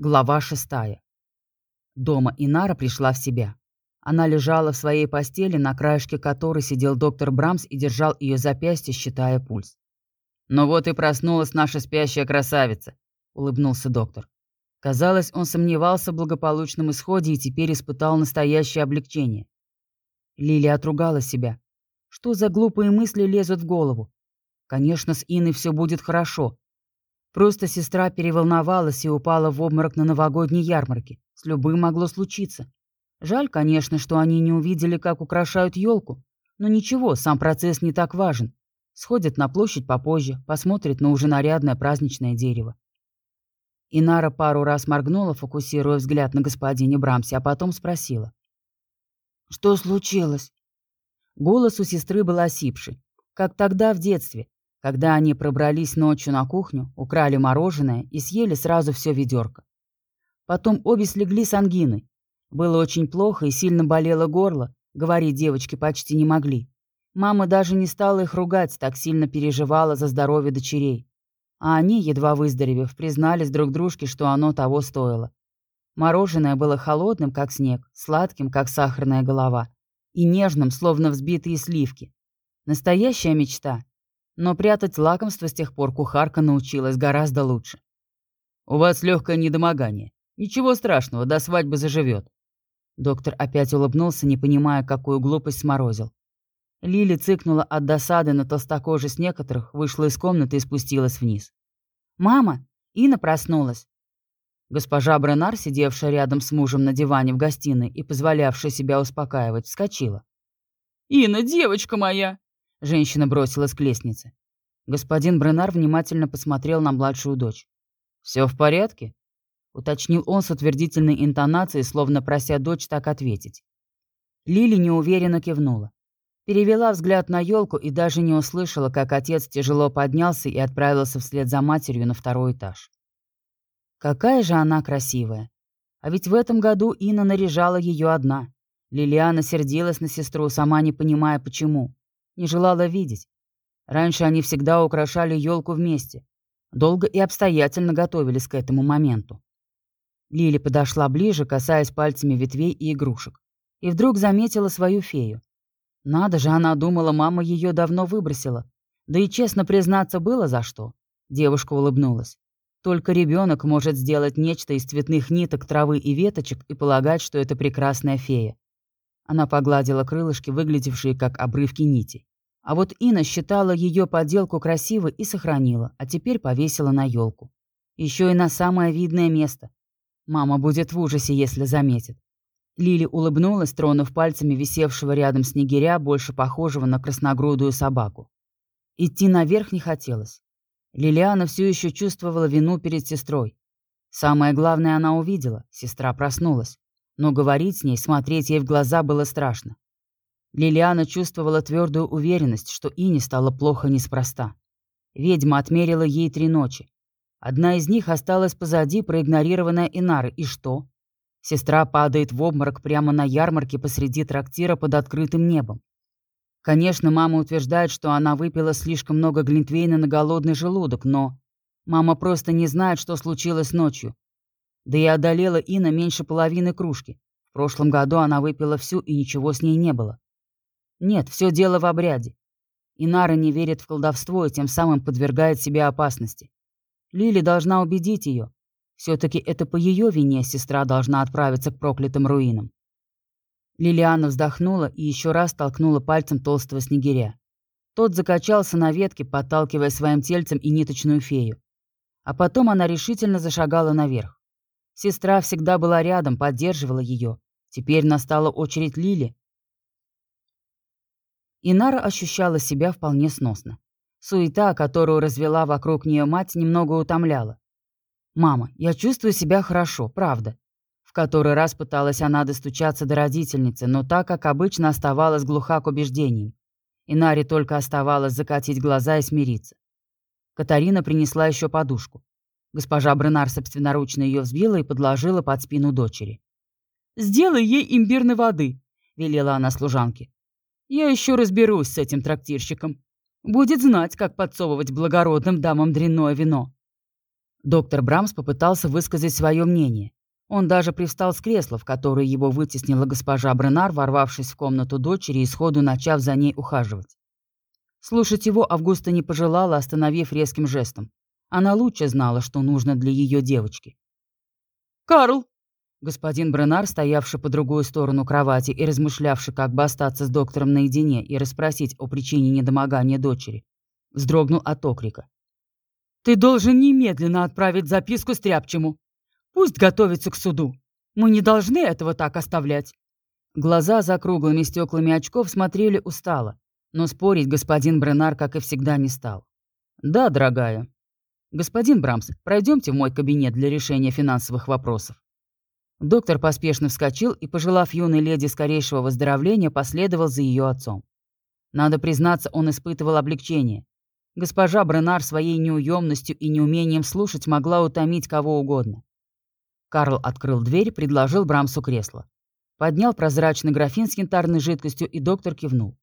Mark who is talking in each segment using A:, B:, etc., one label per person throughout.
A: Глава шестая. Дома Инара пришла в себя. Она лежала в своей постели, на краешке которой сидел доктор Брамс и держал ее запястье, считая пульс. «Ну вот и проснулась наша спящая красавица», — улыбнулся доктор. Казалось, он сомневался в благополучном исходе и теперь испытал настоящее облегчение. Лилия отругала себя. Что за глупые мысли лезут в голову? Конечно, с Иной все будет хорошо, Просто сестра переволновалась и упала в обморок на новогодней ярмарке. С любым могло случиться. Жаль, конечно, что они не увидели, как украшают елку. Но ничего, сам процесс не так важен. Сходят на площадь попозже, посмотрят на уже нарядное праздничное дерево. Инара пару раз моргнула, фокусируя взгляд на господине Брамсе, а потом спросила. «Что случилось?» Голос у сестры был осипший, как тогда в детстве, когда они пробрались ночью на кухню, украли мороженое и съели сразу все ведерко. Потом обе слегли с ангиной. Было очень плохо и сильно болело горло, говорить девочки почти не могли. Мама даже не стала их ругать, так сильно переживала за здоровье дочерей. А они, едва выздоровев, признались друг дружке, что оно того стоило. Мороженое было холодным, как снег, сладким, как сахарная голова, и нежным, словно взбитые сливки. Настоящая мечта, но прятать лакомство с тех пор кухарка научилась гораздо лучше. «У вас легкое недомогание. Ничего страшного, до свадьбы заживет». Доктор опять улыбнулся, не понимая, какую глупость сморозил. Лили цыкнула от досады на толстокожесть некоторых, вышла из комнаты и спустилась вниз. «Мама!» Инна проснулась. Госпожа Бренар, сидевшая рядом с мужем на диване в гостиной и позволявшая себя успокаивать, вскочила.
B: «Инна, девочка моя!»
A: Женщина бросилась к лестнице. Господин Бренар внимательно посмотрел на младшую дочь. «Все в порядке?» — уточнил он с утвердительной интонацией, словно прося дочь так ответить. Лили неуверенно кивнула. Перевела взгляд на елку и даже не услышала, как отец тяжело поднялся и отправился вслед за матерью на второй этаж. Какая же она красивая. А ведь в этом году Инна наряжала ее одна. Лилиана сердилась на сестру, сама не понимая, почему не желала видеть. Раньше они всегда украшали елку вместе. Долго и обстоятельно готовились к этому моменту. Лили подошла ближе, касаясь пальцами ветвей и игрушек. И вдруг заметила свою фею. Надо же, она думала, мама ее давно выбросила. Да и честно признаться, было за что. Девушка улыбнулась. Только ребенок может сделать нечто из цветных ниток, травы и веточек и полагать, что это прекрасная фея. Она погладила крылышки, выглядевшие как обрывки нитей. А вот Инна считала ее поделку красивой и сохранила, а теперь повесила на елку. Еще и на самое видное место. Мама будет в ужасе, если заметит. Лили улыбнулась, тронув пальцами висевшего рядом снегиря, больше похожего на красногрудую собаку. Идти наверх не хотелось. Лилиана все еще чувствовала вину перед сестрой. Самое главное она увидела, сестра проснулась. Но говорить с ней, смотреть ей в глаза было страшно. Лилиана чувствовала твердую уверенность, что Ине стало плохо неспроста. Ведьма отмерила ей три ночи. Одна из них осталась позади, проигнорированная Инары. И что? Сестра падает в обморок прямо на ярмарке посреди трактира под открытым небом. Конечно, мама утверждает, что она выпила слишком много глинтвейна на голодный желудок, но... Мама просто не знает, что случилось ночью. Да и одолела Ина меньше половины кружки. В прошлом году она выпила всю, и ничего с ней не было. Нет, все дело в обряде. Инара не верит в колдовство и тем самым подвергает себя опасности. Лили должна убедить ее. Все-таки это по ее вине сестра должна отправиться к проклятым руинам. Лилиана вздохнула и еще раз толкнула пальцем толстого снегиря. Тот закачался на ветке, подталкивая своим тельцем и ниточную фею. А потом она решительно зашагала наверх. Сестра всегда была рядом, поддерживала ее. Теперь настала очередь Лили, Инара ощущала себя вполне сносно. Суета, которую развела вокруг нее мать, немного утомляла. «Мама, я чувствую себя хорошо, правда». В который раз пыталась она достучаться до родительницы, но так, как обычно, оставалась глуха к убеждениям. Инаре только оставалось закатить глаза и смириться. Катарина принесла еще подушку. Госпожа Бренар собственноручно ее взбила и подложила под спину дочери. «Сделай ей имбирной воды», — велела она служанке. Я еще разберусь с этим трактирщиком. Будет знать, как подсовывать благородным дамам дрянное вино. Доктор Брамс попытался высказать свое мнение. Он даже привстал с кресла, в которое его вытеснила госпожа Бренар, ворвавшись в комнату дочери и сходу начав за ней ухаживать. Слушать его Августа не пожелала, остановив резким жестом. Она лучше знала, что нужно для ее девочки.
B: «Карл!»
A: Господин Бренар, стоявший по другую сторону кровати и размышлявший, как бы остаться с доктором наедине и расспросить о причине недомогания дочери, вздрогнул от окрика.
B: «Ты должен немедленно отправить записку Стряпчему. Пусть готовится к суду. Мы не должны этого так оставлять».
A: Глаза за круглыми стеклами очков смотрели устало, но спорить господин Бренар, как и всегда, не стал. «Да, дорогая. Господин Брамс, пройдемте в мой кабинет для решения финансовых вопросов». Доктор поспешно вскочил и, пожелав юной леди скорейшего выздоровления, последовал за ее отцом. Надо признаться, он испытывал облегчение. Госпожа Бренар своей неуемностью и неумением слушать могла утомить кого угодно. Карл открыл дверь, предложил Брамсу кресло. Поднял прозрачный графин с янтарной жидкостью, и доктор кивнул.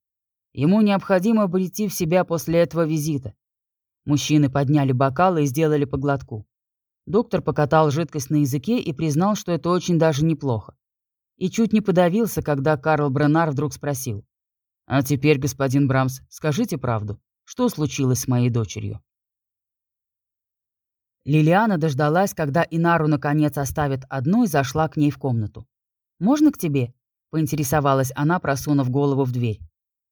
A: Ему необходимо прийти в себя после этого визита. Мужчины подняли бокалы и сделали по глотку. Доктор покатал жидкость на языке и признал, что это очень даже неплохо. И чуть не подавился, когда Карл Бренар вдруг спросил. «А теперь, господин Брамс, скажите правду. Что случилось с моей дочерью?» Лилиана дождалась, когда Инару наконец оставит одну и зашла к ней в комнату. «Можно к тебе?» — поинтересовалась она, просунув голову в дверь.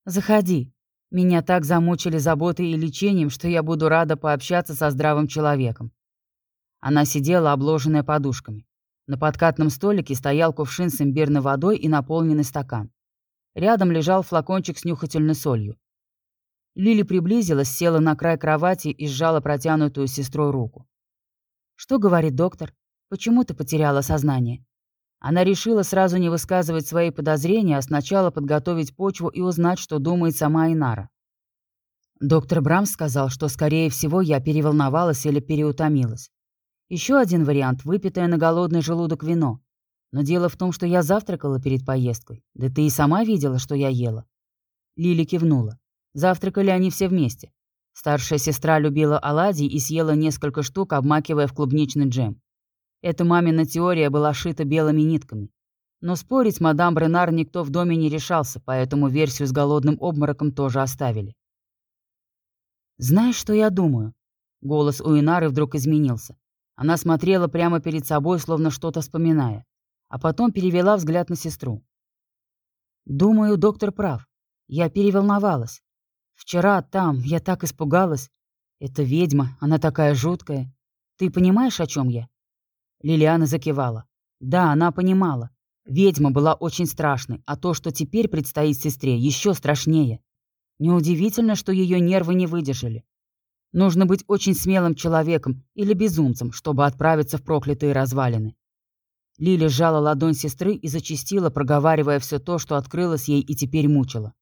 A: «Заходи. Меня так замучили заботой и лечением, что я буду рада пообщаться со здравым человеком». Она сидела, обложенная подушками. На подкатном столике стоял кувшин с имбирной водой и наполненный стакан. Рядом лежал флакончик с нюхательной солью. Лили приблизилась, села на край кровати и сжала протянутую сестрой руку. «Что говорит доктор? Почему ты потеряла сознание?» Она решила сразу не высказывать свои подозрения, а сначала подготовить почву и узнать, что думает сама Инара. Доктор Брамс сказал, что, скорее всего, я переволновалась или переутомилась. Еще один вариант – выпитое на голодный желудок вино. Но дело в том, что я завтракала перед поездкой. Да ты и сама видела, что я ела. Лили кивнула. Завтракали они все вместе. Старшая сестра любила оладьи и съела несколько штук, обмакивая в клубничный джем. Эта мамина теория была шита белыми нитками. Но спорить мадам Бренар никто в доме не решался, поэтому версию с голодным обмороком тоже оставили. «Знаешь, что я думаю?» Голос у Инары вдруг изменился. Она смотрела прямо перед собой, словно что-то вспоминая, а потом перевела взгляд на сестру. «Думаю, доктор прав. Я переволновалась. Вчера там я так испугалась. Это ведьма, она такая жуткая. Ты понимаешь, о чем я?» Лилиана закивала. Да, она понимала. Ведьма была очень страшной, а то, что теперь предстоит сестре, еще страшнее. Неудивительно, что ее нервы не выдержали. Нужно быть очень смелым человеком или безумцем, чтобы отправиться в проклятые развалины. Лили сжала ладонь сестры и зачастила, проговаривая все то, что открылось ей и теперь мучило.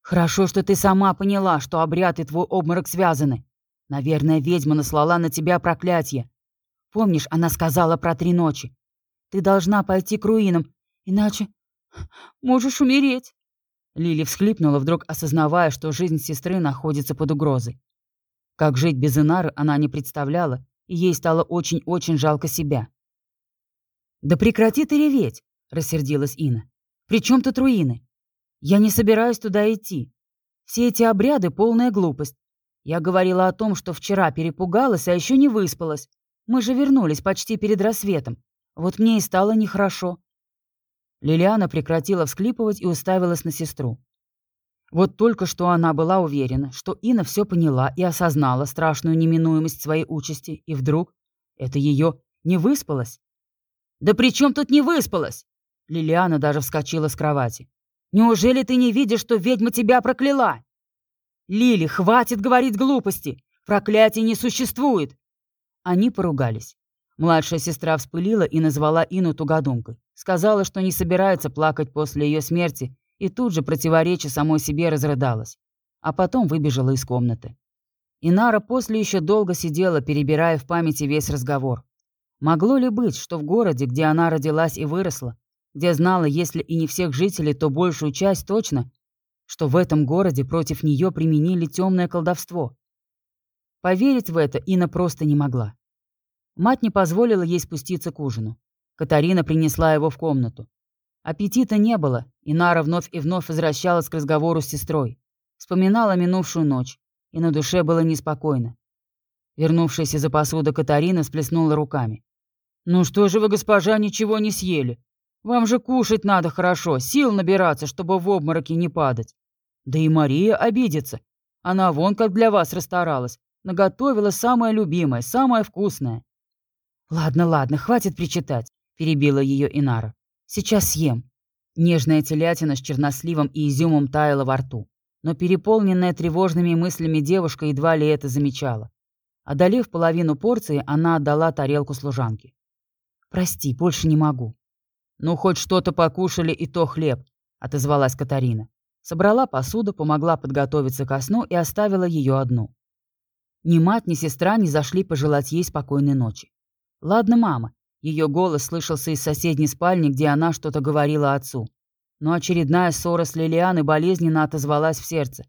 A: «Хорошо, что ты сама поняла, что обряд и твой обморок связаны. Наверное, ведьма наслала на тебя проклятие. Помнишь, она сказала про три ночи? Ты должна пойти к руинам, иначе можешь умереть». Лили всхлипнула, вдруг осознавая, что жизнь сестры находится под угрозой. Как жить без Инары она не представляла, и ей стало очень-очень жалко себя. «Да прекрати ты реветь!» — рассердилась Ина. «При чем тут руины? Я не собираюсь туда идти. Все эти обряды — полная глупость. Я говорила о том, что вчера перепугалась, а еще не выспалась. Мы же вернулись почти перед рассветом. Вот мне и стало нехорошо». Лилиана прекратила всклипывать и уставилась на сестру. Вот только что она была уверена, что Инна все поняла и осознала страшную неминуемость своей участи, и вдруг это ее не выспалось. «Да при чем тут не выспалась?» Лилиана даже вскочила с кровати. «Неужели ты не видишь, что ведьма тебя прокляла?» «Лили, хватит говорить глупости! Проклятий не существует!» Они поругались. Младшая сестра вспылила и назвала Ину тугодумкой. Сказала, что не собирается плакать после ее смерти и тут же, противореча самой себе, разрыдалась. А потом выбежала из комнаты. Инара после еще долго сидела, перебирая в памяти весь разговор. Могло ли быть, что в городе, где она родилась и выросла, где знала, если и не всех жителей, то большую часть точно, что в этом городе против нее применили темное колдовство? Поверить в это Ина просто не могла. Мать не позволила ей спуститься к ужину. Катарина принесла его в комнату. Аппетита не было, и Нара вновь и вновь возвращалась к разговору с сестрой. Вспоминала минувшую ночь, и на душе было неспокойно. Вернувшаяся за посуду Катарина всплеснула руками. «Ну что же вы, госпожа, ничего не съели? Вам же кушать надо хорошо, сил набираться, чтобы в обмороке не падать. Да и Мария обидится. Она вон как для вас расстаралась, наготовила самое любимое, самое вкусное». «Ладно, ладно, хватит причитать», — перебила ее Инара. «Сейчас съем». Нежная телятина с черносливом и изюмом таяла во рту, но переполненная тревожными мыслями девушка едва ли это замечала. Одолев половину порции, она отдала тарелку служанке. «Прости, больше не могу». «Ну, хоть что-то покушали, и то хлеб», — отозвалась Катарина. Собрала посуду, помогла подготовиться ко сну и оставила ее одну. Ни мать, ни сестра не зашли пожелать ей спокойной ночи. Ладно, мама. Ее голос слышался из соседней спальни, где она что-то говорила отцу. Но очередная ссора с Лилианой болезненно отозвалась в сердце.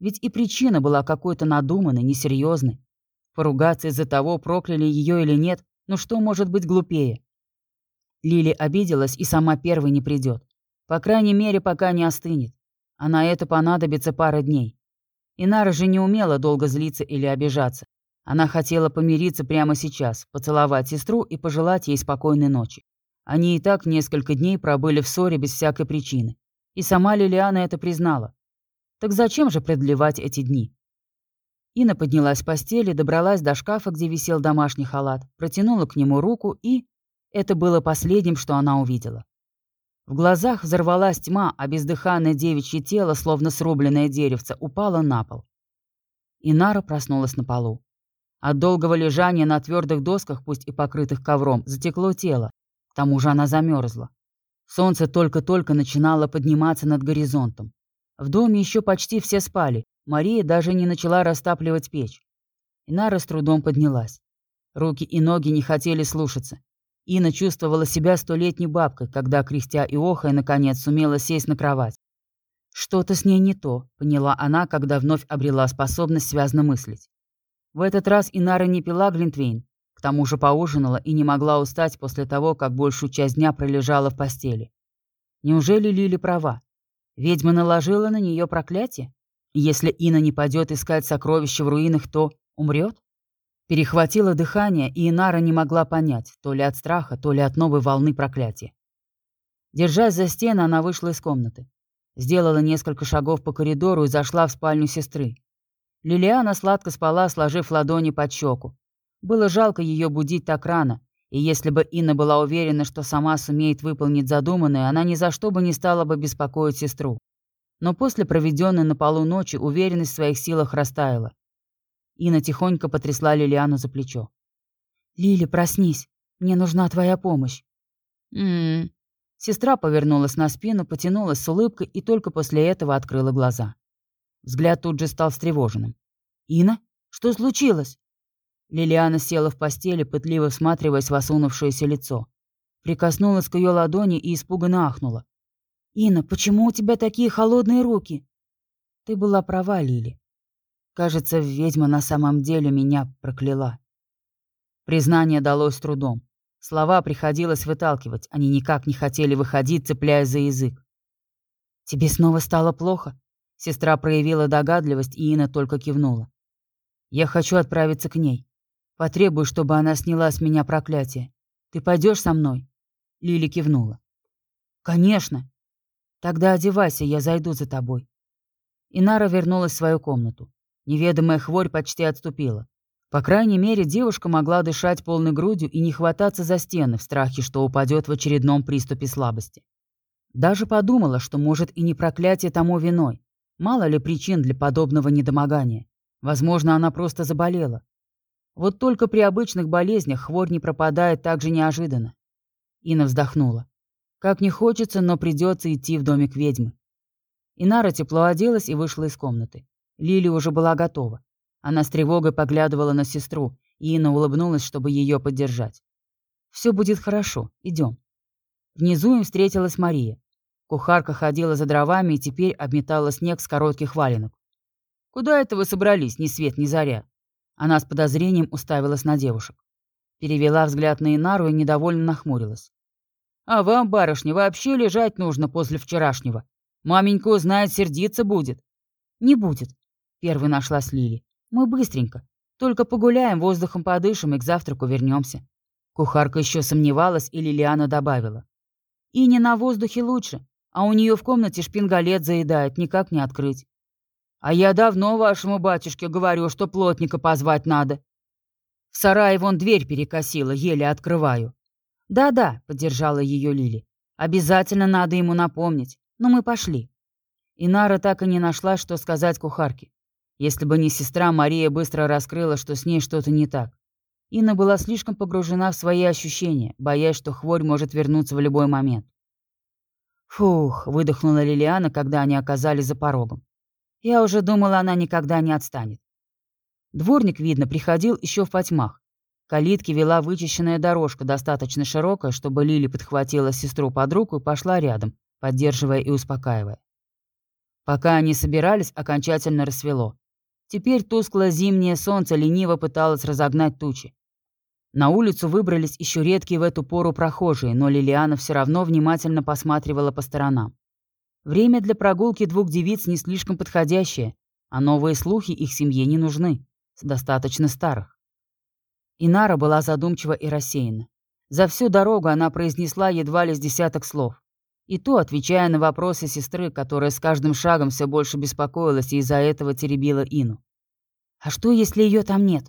A: Ведь и причина была какой-то надуманной, несерьезной. Поругаться из-за того, прокляли ее или нет, ну что может быть глупее? Лили обиделась и сама первой не придет. По крайней мере, пока не остынет. А на это понадобится пара дней. Инара же не умела долго злиться или обижаться. Она хотела помириться прямо сейчас, поцеловать сестру и пожелать ей спокойной ночи. Они и так несколько дней пробыли в ссоре без всякой причины. И сама Лилиана это признала. Так зачем же продлевать эти дни? Инна поднялась с постели, добралась до шкафа, где висел домашний халат, протянула к нему руку и... Это было последним, что она увидела. В глазах взорвалась тьма, а бездыханное девичье тело, словно срубленное деревце, упало на пол. Инара проснулась на полу. От долгого лежания на твердых досках, пусть и покрытых ковром, затекло тело. К тому же она замерзла. Солнце только-только начинало подниматься над горизонтом. В доме еще почти все спали. Мария даже не начала растапливать печь. Инара с трудом поднялась. Руки и ноги не хотели слушаться. Ина чувствовала себя столетней бабкой, когда, крестя и охая, наконец сумела сесть на кровать. Что-то с ней не то, поняла она, когда вновь обрела способность связно мыслить. В этот раз Инара не пила Глинтвейн, к тому же поужинала и не могла устать после того, как большую часть дня пролежала в постели. Неужели Лили права? Ведьма наложила на нее проклятие? Если Ина не пойдет искать сокровища в руинах, то умрет? Перехватило дыхание, и Инара не могла понять, то ли от страха, то ли от новой волны проклятия. Держась за стены, она вышла из комнаты. Сделала несколько шагов по коридору и зашла в спальню сестры. Лилиана сладко спала, сложив ладони под щеку. Было жалко ее будить так рано, и если бы Инна была уверена, что сама сумеет выполнить задуманное, она ни за что бы не стала бы беспокоить сестру. Но после проведенной на полу ночи уверенность в своих силах растаяла. Инна тихонько потрясла Лилиану за плечо. «Лили, проснись, мне нужна твоя помощь». «М-м-м». Сестра повернулась на спину, потянулась с улыбкой и только после этого открыла глаза. Взгляд тут же стал встревоженным. «Ина? Что случилось?» Лилиана села в постели, пытливо всматриваясь в осунувшееся лицо. Прикоснулась к ее ладони и испуганно ахнула. «Ина, почему у тебя такие холодные руки?» «Ты была права, Лили. Кажется, ведьма на самом деле меня прокляла». Признание далось трудом. Слова приходилось выталкивать, они никак не хотели выходить, цепляясь за язык. «Тебе снова стало плохо?» Сестра проявила догадливость, и Инна только кивнула. «Я хочу отправиться к ней. Потребую, чтобы она сняла с меня проклятие. Ты пойдешь со мной?» Лили кивнула. «Конечно. Тогда одевайся, я зайду за тобой». Инара вернулась в свою комнату. Неведомая хворь почти отступила. По крайней мере, девушка могла дышать полной грудью и не хвататься за стены в страхе, что упадет в очередном приступе слабости. Даже подумала, что, может, и не проклятие тому виной. Мало ли причин для подобного недомогания. Возможно, она просто заболела. Вот только при обычных болезнях хворь не пропадает так же неожиданно. Инна вздохнула. Как не хочется, но придется идти в домик ведьмы. Инара тепло оделась и вышла из комнаты. Лили уже была готова. Она с тревогой поглядывала на сестру, и Инна улыбнулась, чтобы ее поддержать. «Все будет хорошо. Идем». Внизу им встретилась Мария. Кухарка ходила за дровами и теперь обметала снег с коротких валенок. «Куда это вы собрались, ни свет, ни заря?» Она с подозрением уставилась на девушек. Перевела взгляд на Инару и недовольно нахмурилась. «А вам, барышня, вообще лежать нужно после вчерашнего. Маменька узнает, сердиться будет».
B: «Не будет», — первой нашлась Лили. «Мы быстренько. Только погуляем, воздухом подышим и к завтраку вернемся. Кухарка еще сомневалась, и Лилиана добавила. «И не на воздухе лучше, а у нее в комнате шпингалет заедает, никак не открыть». «А я давно вашему батюшке говорю, что плотника позвать надо. В сарае вон дверь перекосила, еле открываю». «Да-да», — поддержала ее Лили. «Обязательно надо ему напомнить. Но мы пошли». Инара так и не нашла, что сказать кухарке. Если бы не сестра, Мария быстро раскрыла, что с ней что-то не так. Инна была слишком погружена в свои ощущения, боясь, что хворь может вернуться в любой момент. «Фух», — выдохнула Лилиана, когда они оказались за порогом. «Я уже думала, она никогда не отстанет». Дворник, видно, приходил еще в потьмах. Калитки вела вычищенная дорожка, достаточно широкая, чтобы Лили подхватила сестру под руку и пошла рядом, поддерживая и успокаивая. Пока они собирались, окончательно рассвело. Теперь тусклое зимнее солнце лениво пыталось разогнать тучи. На улицу выбрались еще редкие в эту пору прохожие, но Лилиана все равно внимательно посматривала по сторонам. Время для прогулки двух девиц не слишком подходящее, а новые слухи их семье не нужны, достаточно старых. Инара была задумчива и рассеяна. За всю дорогу она произнесла едва ли с десяток слов. И то, отвечая на вопросы сестры, которая с каждым шагом все больше беспокоилась и из-за этого теребила Ину. «А что, если ее там нет?»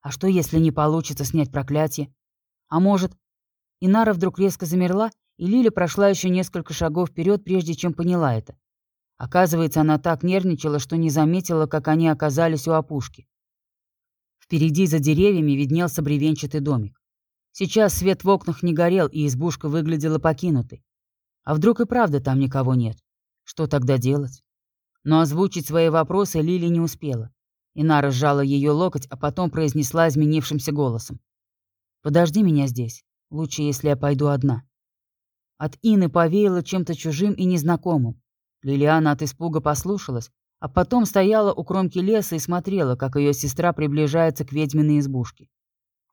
B: А что, если не получится снять проклятие? А может... Инара вдруг резко замерла, и Лиля прошла еще несколько шагов вперед, прежде чем поняла это. Оказывается, она так нервничала, что не заметила, как они оказались у опушки. Впереди за деревьями виднелся бревенчатый домик. Сейчас свет в окнах не горел, и избушка выглядела покинутой. А вдруг и правда там никого нет? Что тогда делать? Но озвучить свои вопросы Лили не успела. Инара сжала ее локоть, а потом произнесла изменившимся голосом. «Подожди меня здесь. Лучше, если я пойду одна». От Ины повеяло чем-то чужим и незнакомым. Лилиана от испуга послушалась, а потом стояла у кромки леса и смотрела, как ее сестра приближается к ведьминой избушке.